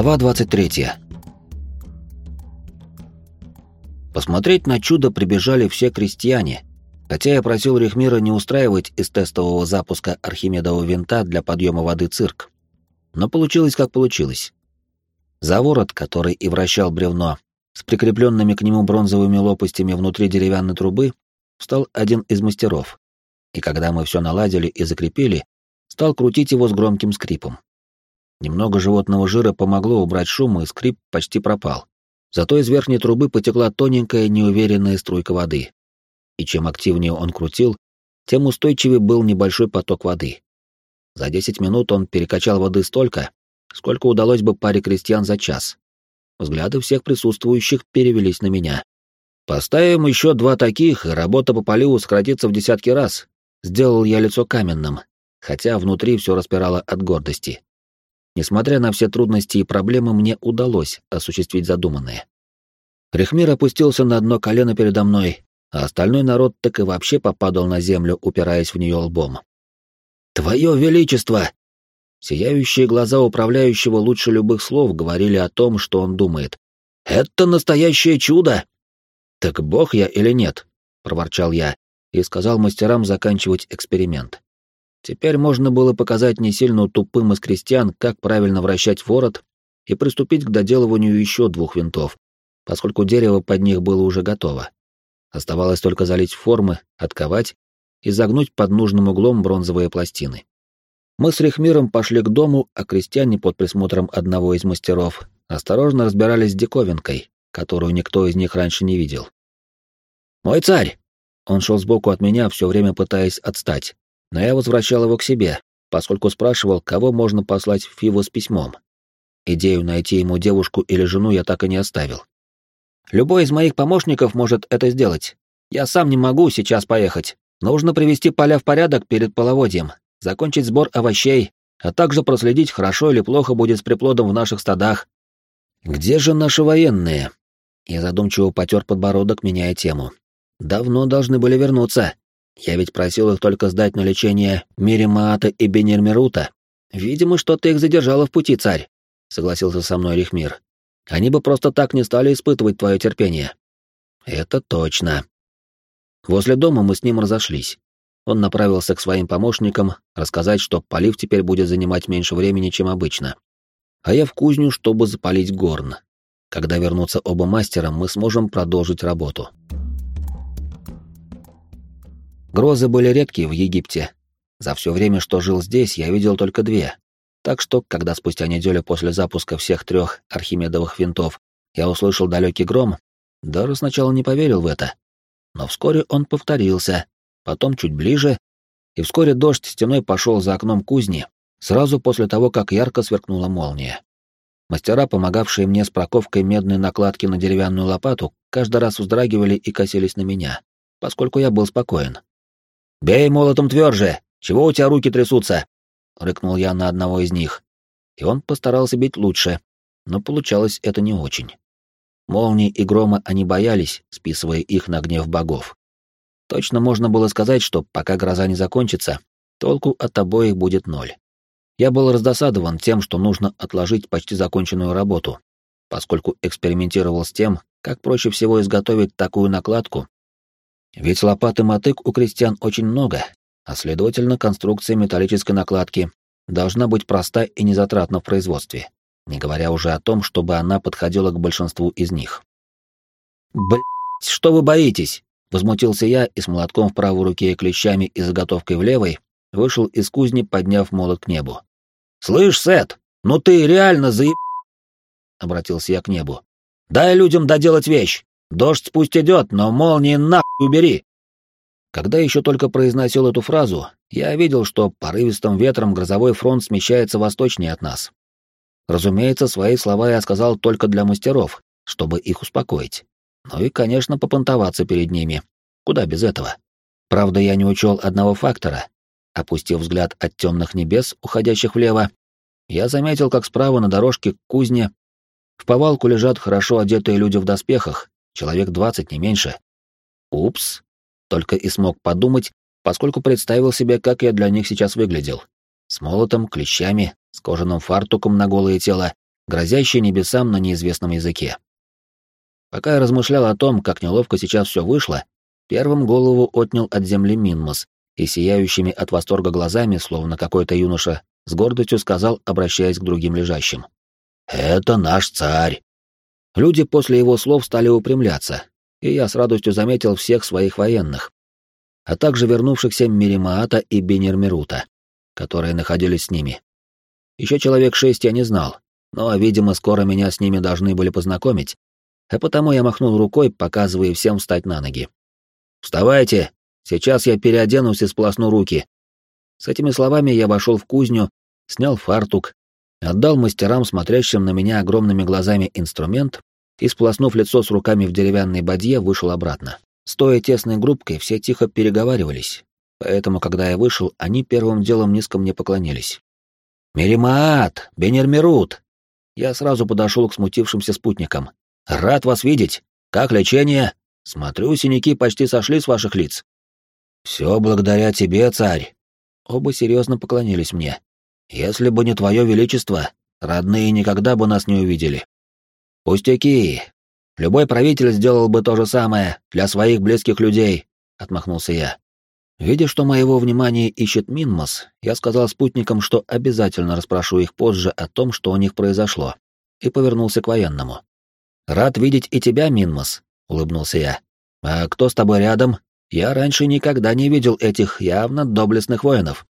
Глава 23. Посмотреть на чудо прибежали все крестьяне, хотя я просил Рихмира не устраивать из тестового запуска Архимедового винта для подъема воды цирк. Но получилось как получилось. За ворот, который и вращал бревно, с прикрепленными к нему бронзовыми лопастями внутри деревянной трубы, встал один из мастеров. И когда мы все наладили и закрепили, стал крутить его с громким скрипом. Немного животного жира помогло убрать шум, и скрип почти пропал. Зато из верхней трубы потекла тоненькая, неуверенная струйка воды. И чем активнее он крутил, тем устойчивее был небольшой поток воды. За 10 минут он перекачал воды столько, сколько удалось бы паре крестьян за час. Взгляды всех присутствующих перевелись на меня. «Поставим еще два таких, и работа по поливу сократится в десятки раз», Сделал я лицо каменным, хотя внутри все распирало от гордости. Несмотря на все трудности и проблемы, мне удалось осуществить задуманное. Рихмир опустился на одно колено передо мной, а остальной народ так и вообще попадал на землю, упираясь в нее лбом. «Твое Величество!» Сияющие глаза управляющего лучше любых слов говорили о том, что он думает. «Это настоящее чудо!» «Так бог я или нет?» — проворчал я, и сказал мастерам заканчивать эксперимент. Теперь можно было показать не сильно тупым из крестьян, как правильно вращать ворот, и приступить к доделыванию еще двух винтов, поскольку дерево под них было уже готово. Оставалось только залить формы, отковать и загнуть под нужным углом бронзовые пластины. Мы с Рихмиром пошли к дому, а крестьяне под присмотром одного из мастеров осторожно разбирались с диковинкой, которую никто из них раньше не видел. «Мой царь!» Он шел сбоку от меня, все время пытаясь отстать, но я возвращал его к себе, поскольку спрашивал, кого можно послать в Фиву с письмом. Идею найти ему девушку или жену я так и не оставил. Любой из моих помощников может это сделать. Я сам не могу сейчас поехать. Нужно привести поля в порядок перед половодьем, закончить сбор овощей, а также проследить, хорошо или плохо будет с приплодом в наших стадах. Где же наши военные? Я задумчиво потер подбородок, меняя тему. Давно должны были вернуться. Я ведь просил их только сдать на лечение Миримаата и Бенермерута. Видимо, что-то их задержало в пути, царь, согласился со мной Рихмир. Они бы просто так не стали испытывать твое терпение. Это точно. Возле дома мы с ним разошлись. Он направился к своим помощникам рассказать, что полив теперь будет занимать меньше времени, чем обычно. А я в кузню, чтобы запалить горн. Когда вернутся оба мастера, мы сможем продолжить работу. Грозы были редкие в Египте. За все время, что жил здесь, я видел только две. Так что, когда спустя неделю после запуска всех трех архимедовых винтов я услышал далекий гром, даже сначала не поверил в это. Но вскоре он повторился, потом чуть ближе, и вскоре дождь стеной пошел за окном кузни, сразу после того, как ярко сверкнула молния. Мастера, помогавшие мне с проковкой медной накладки на деревянную лопату, каждый раз вздрагивали и косились на меня, поскольку я был спокоен. «Бей молотом тверже! Чего у тебя руки трясутся?» — рыкнул я на одного из них. И он постарался бить лучше, но получалось это не очень. Молнии и грома они боялись, списывая их на гнев богов. Точно можно было сказать, что пока гроза не закончится, толку от обоих будет ноль. Я был раздосадован тем, что нужно отложить почти законченную работу, поскольку экспериментировал с тем, как проще всего изготовить такую накладку, ведь лопат и мотык у крестьян очень много, а следовательно, конструкция металлической накладки должна быть проста и незатратна в производстве, не говоря уже о том, чтобы она подходила к большинству из них. «Блядь, что вы боитесь?» — возмутился я и с молотком в правой руке и клещами и заготовкой в левой вышел из кузни, подняв молот к небу. «Слышь, Сет, ну ты реально заеб...» — обратился я к небу. «Дай людям доделать вещь!» Дождь пусть идет, но молнии нахуй убери!» Когда еще только произносил эту фразу, я видел, что порывистым ветром грозовой фронт смещается восточнее от нас. Разумеется, свои слова я сказал только для мастеров, чтобы их успокоить. Ну и, конечно, попонтоваться перед ними. Куда без этого? Правда, я не учел одного фактора. Опустив взгляд от темных небес, уходящих влево, я заметил, как справа на дорожке к кузне в повалку лежат хорошо одетые люди в доспехах человек двадцать, не меньше. Упс, только и смог подумать, поскольку представил себе, как я для них сейчас выглядел. С молотом, клещами, с кожаным фартуком на голое тело грозящий небесам на неизвестном языке. Пока я размышлял о том, как неловко сейчас все вышло, первым голову отнял от земли Минмос и сияющими от восторга глазами, словно какой-то юноша, с гордостью сказал, обращаясь к другим лежащим. «Это наш царь!» Люди после его слов стали упрямляться, и я с радостью заметил всех своих военных, а также вернувшихся Миримаата и Бенермерута, которые находились с ними. Еще человек шесть я не знал, но, видимо, скоро меня с ними должны были познакомить, а потому я махнул рукой, показывая всем встать на ноги. «Вставайте! Сейчас я переоденусь и сплосну руки!» С этими словами я вошел в кузню, снял фартук, отдал мастерам, смотрящим на меня огромными глазами, инструмент и, сплоснув лицо с руками в деревянной бадье, вышел обратно. Стоя тесной группкой, все тихо переговаривались, поэтому, когда я вышел, они первым делом низко мне поклонились. «Меримаат! Бенермерут!» Я сразу подошел к смутившимся спутникам. «Рад вас видеть! Как лечение? Смотрю, синяки почти сошли с ваших лиц». «Все благодаря тебе, царь!» Оба серьезно поклонились мне. «Если бы не твое величество, родные никогда бы нас не увидели». «Пустяки! Любой правитель сделал бы то же самое для своих близких людей», — отмахнулся я. Видя, что моего внимания ищет Минмос, я сказал спутникам, что обязательно расспрошу их позже о том, что у них произошло, и повернулся к военному. «Рад видеть и тебя, Минмос», — улыбнулся я. «А кто с тобой рядом? Я раньше никогда не видел этих явно доблестных воинов».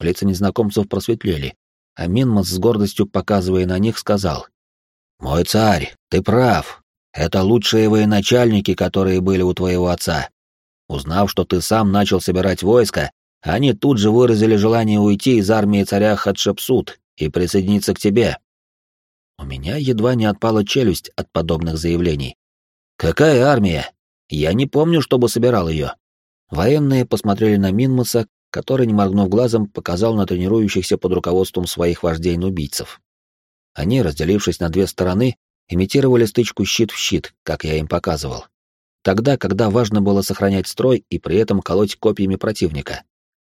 Лица незнакомцев просветлели, а Минмос с гордостью показывая на них, сказал. «Мой царь, ты прав. Это лучшие военачальники, которые были у твоего отца. Узнав, что ты сам начал собирать войско, они тут же выразили желание уйти из армии царя Хатшепсут и присоединиться к тебе. У меня едва не отпала челюсть от подобных заявлений. Какая армия? Я не помню, чтобы собирал ее. Военные посмотрели на Минмаса, который, не моргнув глазом, показал на тренирующихся под руководством своих вождей-нубийцев. Они, разделившись на две стороны, имитировали стычку щит в щит, как я им показывал тогда, когда важно было сохранять строй и при этом колоть копьями противника.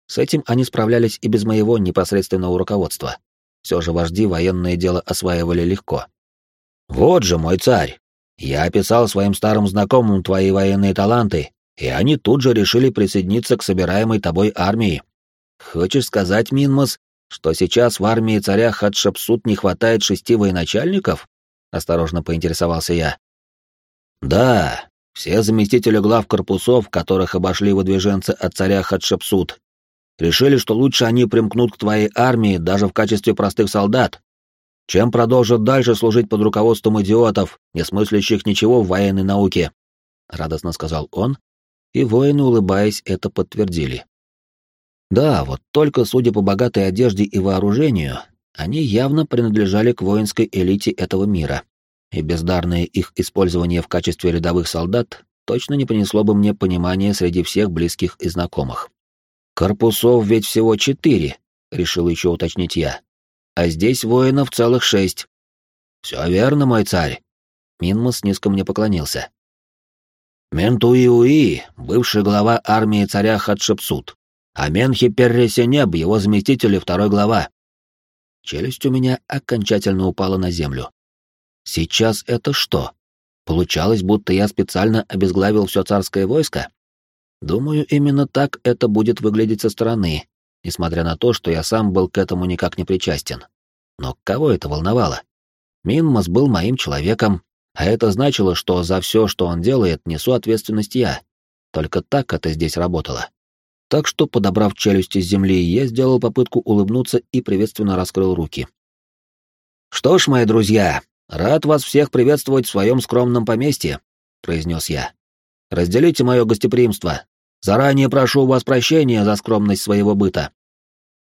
С этим они справлялись и без моего непосредственного руководства. Все же вожди военное дело осваивали легко. «Вот же мой царь! Я описал своим старым знакомым твои военные таланты, и они тут же решили присоединиться к собираемой тобой армии. Хочешь сказать, Минмас, что сейчас в армии царя Хатшепсут не хватает шести военачальников?» — осторожно поинтересовался я. «Да, все заместители глав корпусов, которых обошли выдвиженцы от царя Хатшепсут, решили, что лучше они примкнут к твоей армии даже в качестве простых солдат, чем продолжат дальше служить под руководством идиотов, не смыслящих ничего в военной науке», — радостно сказал он, и воины, улыбаясь, это подтвердили. Да, вот только, судя по богатой одежде и вооружению, они явно принадлежали к воинской элите этого мира и бездарное их использование в качестве рядовых солдат точно не принесло бы мне понимания среди всех близких и знакомых. «Корпусов ведь всего четыре», — решил еще уточнить я. «А здесь воинов целых шесть». «Все верно, мой царь». Минмас низко мне поклонился. Ментуиуи, бывший глава армии царя Хатшепсут, а Менхи Перресенеб, его заместитель и второй глава. Челюсть у меня окончательно упала на землю. Сейчас это что? Получалось, будто я специально обезглавил все царское войско? Думаю, именно так это будет выглядеть со стороны, несмотря на то, что я сам был к этому никак не причастен. Но кого это волновало? Минмас был моим человеком, а это значило, что за все, что он делает, несу ответственность я. Только так это здесь работало. Так что, подобрав челюсти с земли, я сделал попытку улыбнуться и приветственно раскрыл руки. «Что ж, мои друзья, «Рад вас всех приветствовать в своем скромном поместье», — произнес я. «Разделите мое гостеприимство. Заранее прошу у вас прощения за скромность своего быта».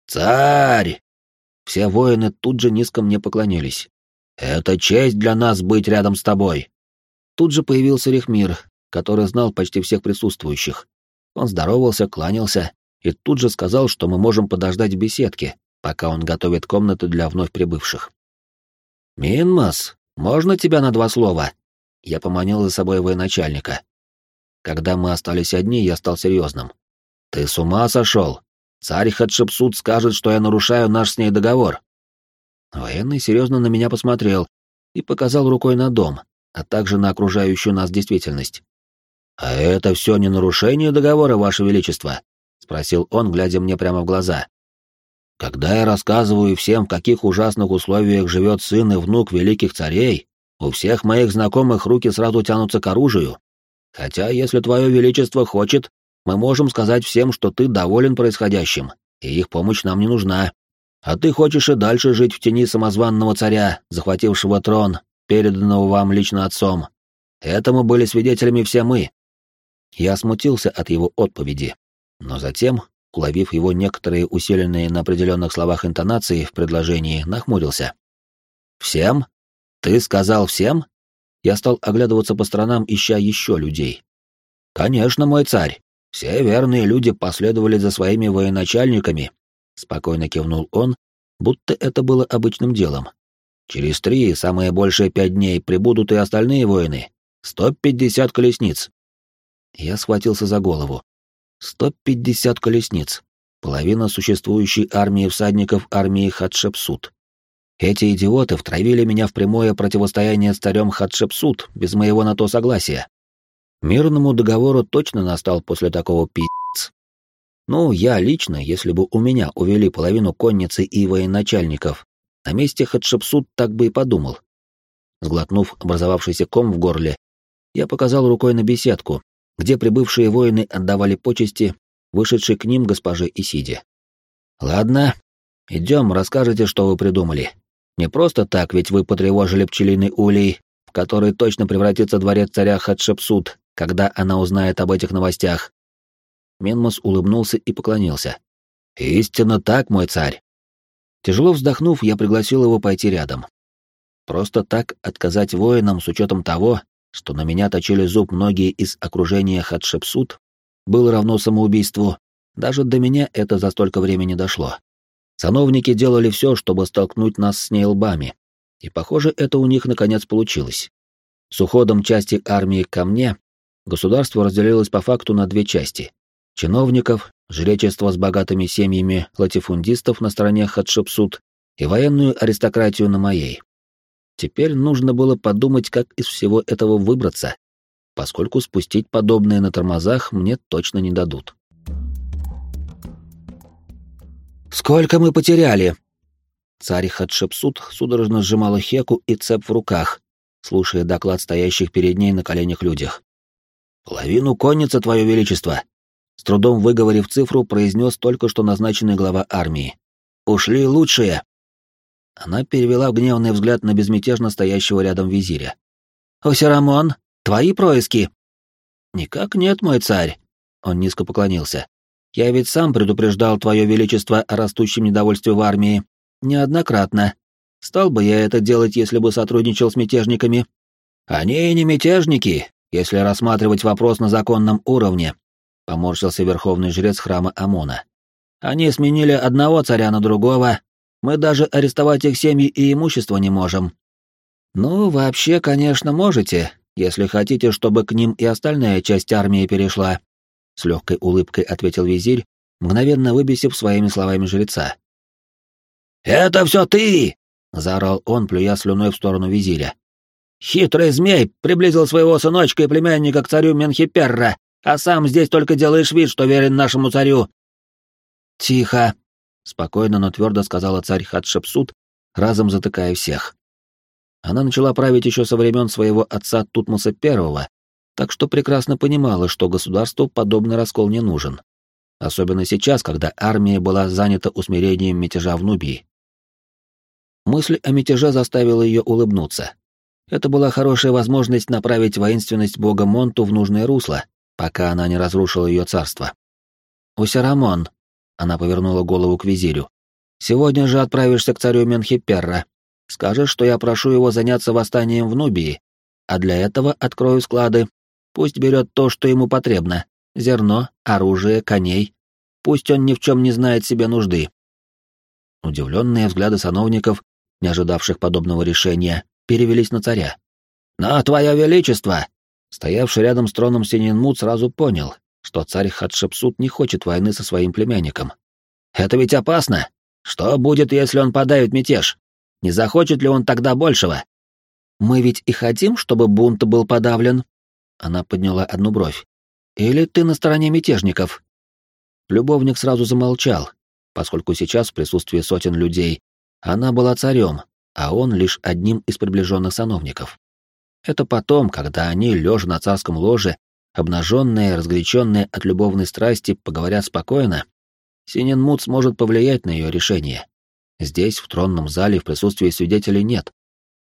«Царь!» Все воины тут же низко мне поклонились. «Это честь для нас быть рядом с тобой». Тут же появился Рихмир, который знал почти всех присутствующих. Он здоровался, кланялся и тут же сказал, что мы можем подождать в беседке, пока он готовит комнаты для вновь прибывших. «Минмас, можно тебя на два слова?» Я поманил за собой военачальника. Когда мы остались одни, я стал серьезным. «Ты с ума сошел? Царь Хатшепсут скажет, что я нарушаю наш с ней договор». Военный серьезно на меня посмотрел, и показал рукой на дом, а также на окружающую нас действительность. «А это все не нарушение договора, Ваше Величество?» — спросил он, глядя мне прямо в глаза. «Когда я рассказываю всем, в каких ужасных условиях живет сын и внук великих царей, у всех моих знакомых руки сразу тянутся к оружию. Хотя, если Твое Величество хочет, мы можем сказать всем, что ты доволен происходящим, и их помощь нам не нужна. А ты хочешь и дальше жить в тени самозванного царя, захватившего трон, переданного вам лично отцом. Этому были свидетелями все мы. Я смутился от его отповеди, но затем, уловив его некоторые усиленные на определенных словах интонации в предложении, нахмурился. «Всем? Ты сказал всем?» Я стал оглядываться по сторонам, ища еще людей. «Конечно, мой царь. Все верные люди последовали за своими военачальниками», — спокойно кивнул он, будто это было обычным делом. «Через три, самое большее пять дней, прибудут и остальные воины. Сто пятьдесят колесниц». Я схватился за голову. Сто пятьдесят колесниц. Половина существующей армии всадников армии Хатшепсут. Эти идиоты втравили меня в прямое противостояние с царем Хатшепсут без моего на то согласия. Мирному договору точно настал после такого пи***ц. Ну, я лично, если бы у меня увели половину конницы и военачальников, на месте Хатшепсут так бы и подумал. Сглотнув образовавшийся ком в горле, я показал рукой на беседку, где прибывшие воины отдавали почести вышедшей к ним госпоже Исиде. «Ладно, идем, расскажите, что вы придумали. Не просто так, ведь вы потревожили пчелиный улей, в который точно превратится дворец царя Хатшепсут, когда она узнает об этих новостях». Менмос улыбнулся и поклонился. «Истинно так, мой царь!» Тяжело вздохнув, я пригласил его пойти рядом. Просто так отказать воинам с учетом того, что на меня точили зуб многие из окружения Хатшепсут, было равно самоубийству, даже до меня это за столько времени дошло. Сановники делали все, чтобы столкнуть нас с ней лбами, и, похоже, это у них наконец получилось. С уходом части армии ко мне государство разделилось по факту на две части — чиновников, жречество с богатыми семьями латифундистов на стороне Хатшепсут и военную аристократию на моей. Теперь нужно было подумать, как из всего этого выбраться, поскольку спустить подобное на тормозах мне точно не дадут. «Сколько мы потеряли?» Царь Хатшепсут судорожно сжимала хеку и цеп в руках, слушая доклад стоящих перед ней на коленях людях. «Половину конницы, Твое Величество!» С трудом выговорив цифру, произнес только что назначенный глава армии. «Ушли лучшие!» Она перевела гневный взгляд на безмятежно стоящего рядом визиря. «Осирамон, твои происки?» «Никак нет, мой царь», — он низко поклонился. «Я ведь сам предупреждал твое величество о растущем недовольстве в армии. Неоднократно. Стал бы я это делать, если бы сотрудничал с мятежниками?» «Они и не мятежники, если рассматривать вопрос на законном уровне», — поморщился верховный жрец храма Амона. «Они сменили одного царя на другого, мы даже арестовать их семьи и имущество не можем. Ну, вообще, конечно, можете, если хотите, чтобы к ним и остальная часть армии перешла. С легкой улыбкой ответил визирь, мгновенно выбесив своими словами жреца. «Это все ты!» — заорал он, плюя слюной в сторону визиря. «Хитрый змей приблизил своего сыночка и племянника к царю Менхиперра, а сам здесь только делаешь вид, что верен нашему царю». «Тихо!» Спокойно, но твердо сказала царь Хатшепсут, разом затыкая всех. Она начала править еще со времен своего отца Тутмоса I, так что прекрасно понимала, что государству подобный раскол не нужен. Особенно сейчас, когда армия была занята усмирением мятежа в Нубии. Мысль о мятеже заставила ее улыбнуться. Это была хорошая возможность направить воинственность бога Монту в нужное русло, пока она не разрушила ее царство. «Усярамон», она повернула голову к визирю. «Сегодня же отправишься к царю Менхиперра. Скажешь, что я прошу его заняться восстанием в Нубии, а для этого открою склады. Пусть берет то, что ему потребно. Зерно, оружие, коней. Пусть он ни в чем не знает себе нужды». Удивленные взгляды сановников, не ожидавших подобного решения, перевелись на царя. «Но, твое величество!» Стоявший рядом с троном Сининмут сразу понял, что царь Хатшепсут не хочет войны со своим племянником. «Это ведь опасно! Что будет, если он подавит мятеж? Не захочет ли он тогда большего?» Мы ведь и хотим, чтобы бунт был подавлен. Она подняла одну бровь. Или ты на стороне мятежников? Любовник сразу замолчал, поскольку сейчас в присутствии сотен людей она была царем, а он лишь одним из приближенных сановников. Это потом, когда они, лежа на царском ложе, обнаженные, разгоряченные от любовной страсти, поговорят спокойно, Синенмут сможет повлиять на ее решение. Здесь, в тронном зале, в присутствии свидетелей нет.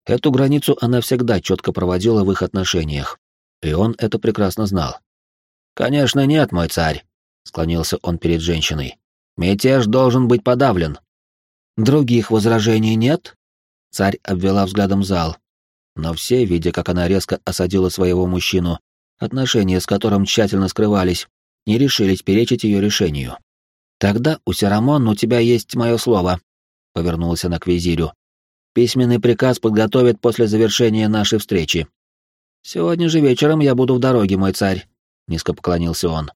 Эту границу она всегда четко проводила в их отношениях, и он это прекрасно знал. «Конечно нет, мой царь», — склонился он перед женщиной. «Мятеж должен быть подавлен». «Других возражений нет?» Царь обвела взглядом зал. Но все, видя, как она резко осадила своего мужчину, отношения с которым тщательно скрывались, не решились перечить ее решению. «Тогда, Усерамон, у тебя есть мое слово», — повернулась она к визирю. «Письменный приказ подготовят после завершения нашей встречи. Сегодня же вечером я буду в дороге, мой царь», — низко поклонился он.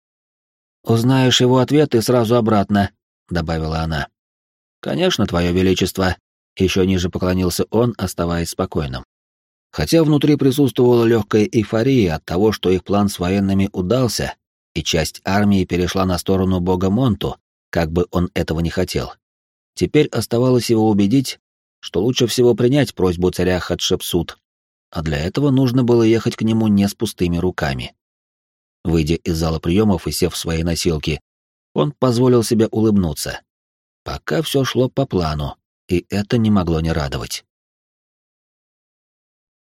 «Узнаешь его ответ и сразу обратно», — добавила она. «Конечно, твое величество», — еще ниже поклонился он, оставаясь спокойным. Хотя внутри присутствовала легкая эйфория от того, что их план с военными удался, и часть армии перешла на сторону бога Монту, как бы он этого не хотел. Теперь оставалось его убедить, что лучше всего принять просьбу царя Хатшепсут, а для этого нужно было ехать к нему не с пустыми руками. Выйдя из зала приемов и сев в свои носилки, он позволил себе улыбнуться. Пока все шло по плану, и это не могло не радовать.